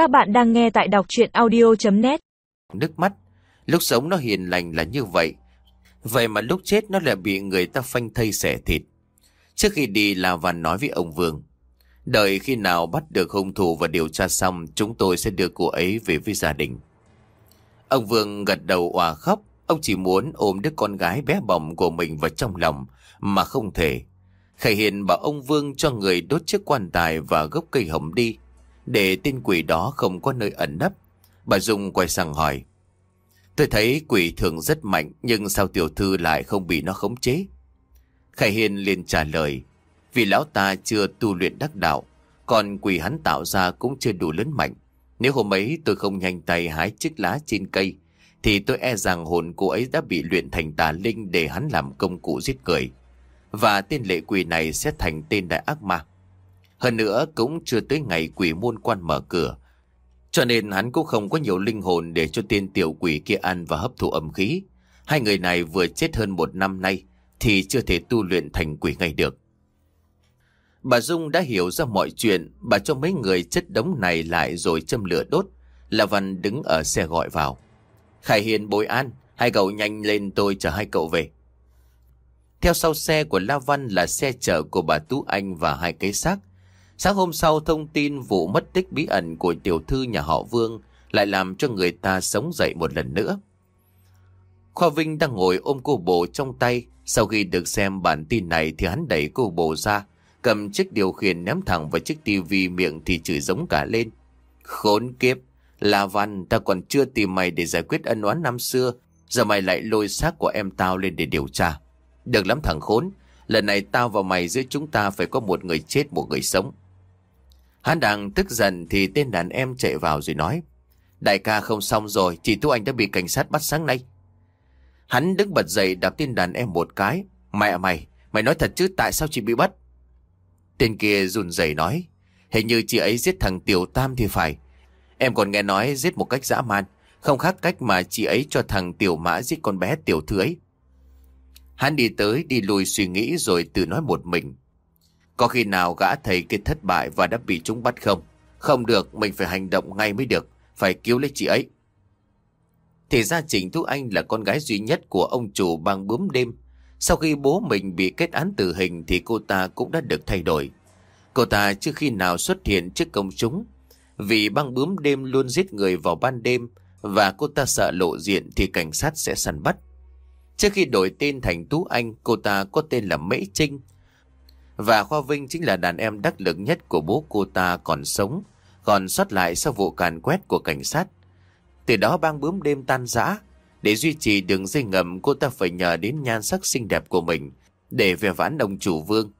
Các bạn đang nghe tại đọc chuyện audio.net Nước mắt, lúc sống nó hiền lành là như vậy. Vậy mà lúc chết nó lại bị người ta phanh thây xẻ thịt. Trước khi đi là Văn nói với ông Vương. Đợi khi nào bắt được hung thủ và điều tra xong, chúng tôi sẽ đưa cô ấy về với gia đình. Ông Vương gật đầu òa khóc. Ông chỉ muốn ôm đứa con gái bé bỏng của mình vào trong lòng, mà không thể. Khải Hiền bảo ông Vương cho người đốt chiếc quan tài và gốc cây hồng đi, để tên quỷ đó không có nơi ẩn nấp. Bà Dung quay sang hỏi. Tôi thấy quỷ thường rất mạnh, nhưng sao tiểu thư lại không bị nó khống chế? Khải Hiền liền trả lời, vì lão ta chưa tu luyện đắc đạo, còn quỷ hắn tạo ra cũng chưa đủ lớn mạnh. Nếu hôm ấy tôi không nhanh tay hái chiếc lá trên cây, thì tôi e rằng hồn cô ấy đã bị luyện thành tà linh để hắn làm công cụ giết người. Và tên lệ quỷ này sẽ thành tên đại ác ma. Hơn nữa cũng chưa tới ngày quỷ môn quan mở cửa. Cho nên hắn cũng không có nhiều linh hồn để cho tên tiểu quỷ kia ăn và hấp thụ âm khí. Hai người này vừa chết hơn một năm nay thì chưa thể tu luyện thành quỷ ngay được. Bà Dung đã hiểu ra mọi chuyện, bà cho mấy người chất đống này lại rồi châm lửa đốt. La Văn đứng ở xe gọi vào. Khải Hiền bồi an, hai cậu nhanh lên tôi chở hai cậu về. Theo sau xe của La Văn là xe chở của bà Tú Anh và hai cái xác. Sáng hôm sau thông tin vụ mất tích bí ẩn của tiểu thư nhà họ Vương lại làm cho người ta sống dậy một lần nữa. Khoa Vinh đang ngồi ôm cô bồ trong tay. Sau khi được xem bản tin này thì hắn đẩy cô bồ ra, cầm chiếc điều khiển ném thẳng vào chiếc tivi miệng thì chửi giống cả lên. Khốn kiếp, La Văn ta còn chưa tìm mày để giải quyết ân oán năm xưa, giờ mày lại lôi xác của em tao lên để điều tra. Được lắm thằng khốn, lần này tao và mày giữa chúng ta phải có một người chết một người sống. Hắn đang tức giận thì tên đàn em chạy vào rồi nói. Đại ca không xong rồi, chị Tú Anh đã bị cảnh sát bắt sáng nay. Hắn đứng bật dậy đạp tên đàn em một cái. Mẹ mày, mày nói thật chứ tại sao chị bị bắt? Tên kia run rẩy nói. Hình như chị ấy giết thằng Tiểu Tam thì phải. Em còn nghe nói giết một cách dã man. Không khác cách mà chị ấy cho thằng Tiểu Mã giết con bé Tiểu Thứ ấy. Hắn đi tới đi lùi suy nghĩ rồi tự nói một mình. Có khi nào gã thầy kia thất bại và đã bị chúng bắt không? Không được, mình phải hành động ngay mới được. Phải cứu lấy chị ấy. Thì ra Trịnh Tú Anh là con gái duy nhất của ông chủ bang bướm đêm. Sau khi bố mình bị kết án tử hình thì cô ta cũng đã được thay đổi. Cô ta chưa khi nào xuất hiện trước công chúng. Vì băng bướm đêm luôn giết người vào ban đêm và cô ta sợ lộ diện thì cảnh sát sẽ săn bắt. Trước khi đổi tên thành Tú Anh, cô ta có tên là Mễ Trinh. Và Khoa Vinh chính là đàn em đắc lực nhất của bố cô ta còn sống, còn sót lại sau vụ càn quét của cảnh sát. Từ đó bang bướm đêm tan rã. Để duy trì đường dây ngầm cô ta phải nhờ đến nhan sắc xinh đẹp của mình để về vãn ông chủ Vương.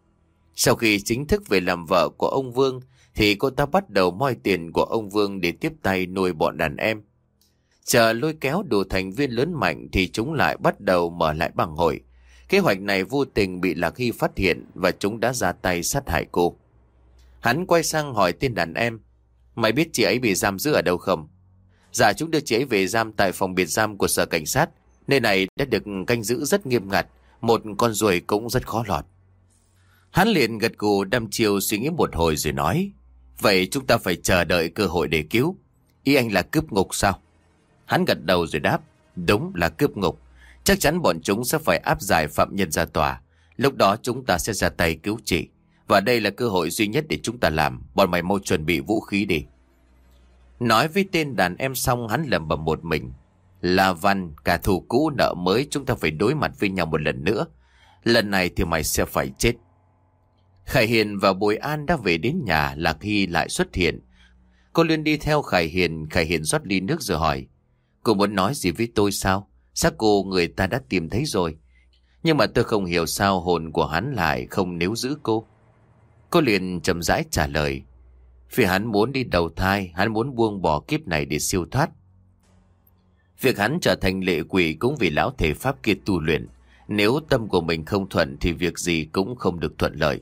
Sau khi chính thức về làm vợ của ông Vương thì cô ta bắt đầu moi tiền của ông Vương để tiếp tay nuôi bọn đàn em. Chờ lôi kéo đủ thành viên lớn mạnh thì chúng lại bắt đầu mở lại bằng hội. Kế hoạch này vô tình bị Lạc Hy phát hiện và chúng đã ra tay sát hại cô. Hắn quay sang hỏi tên đàn em. Mày biết chị ấy bị giam giữ ở đâu không? Dạ chúng đưa chị ấy về giam tại phòng biệt giam của sở cảnh sát. Nơi này đã được canh giữ rất nghiêm ngặt. Một con ruồi cũng rất khó lọt. Hắn liền gật gù đăm chiều suy nghĩ một hồi rồi nói. Vậy chúng ta phải chờ đợi cơ hội để cứu. Ý anh là cướp ngục sao? Hắn gật đầu rồi đáp. Đúng là cướp ngục. Chắc chắn bọn chúng sẽ phải áp giải phạm nhân ra tòa. Lúc đó chúng ta sẽ ra tay cứu chị. Và đây là cơ hội duy nhất để chúng ta làm. Bọn mày mau chuẩn bị vũ khí đi. Nói với tên đàn em xong hắn lầm bầm một mình. Là văn, cả thù cũ nợ mới chúng ta phải đối mặt với nhau một lần nữa. Lần này thì mày sẽ phải chết. Khải Hiền và Bùi An đã về đến nhà, Lạc Hy lại xuất hiện. Cô Liên đi theo Khải Hiền, Khải Hiền rót ly nước rồi hỏi. Cô muốn nói gì với tôi sao? Xác cô người ta đã tìm thấy rồi. Nhưng mà tôi không hiểu sao hồn của hắn lại không níu giữ cô. Cô liền chậm rãi trả lời. Vì hắn muốn đi đầu thai, hắn muốn buông bỏ kiếp này để siêu thoát. Việc hắn trở thành lệ quỷ cũng vì lão thể pháp kia tu luyện. Nếu tâm của mình không thuận thì việc gì cũng không được thuận lợi.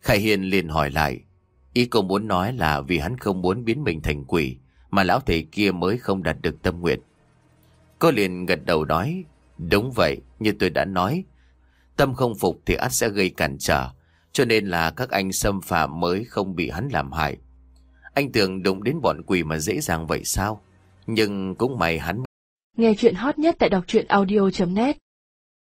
Khải Hiền liền hỏi lại. Ý cô muốn nói là vì hắn không muốn biến mình thành quỷ, mà lão thầy kia mới không đạt được tâm nguyện. Cô liền gật đầu nói. Đúng vậy, như tôi đã nói. Tâm không phục thì ắt sẽ gây cản trở. Cho nên là các anh xâm phạm mới không bị hắn làm hại. Anh tưởng đụng đến bọn quỷ mà dễ dàng vậy sao? Nhưng cũng may hắn Nghe chuyện hot nhất tại đọc truyện audio.net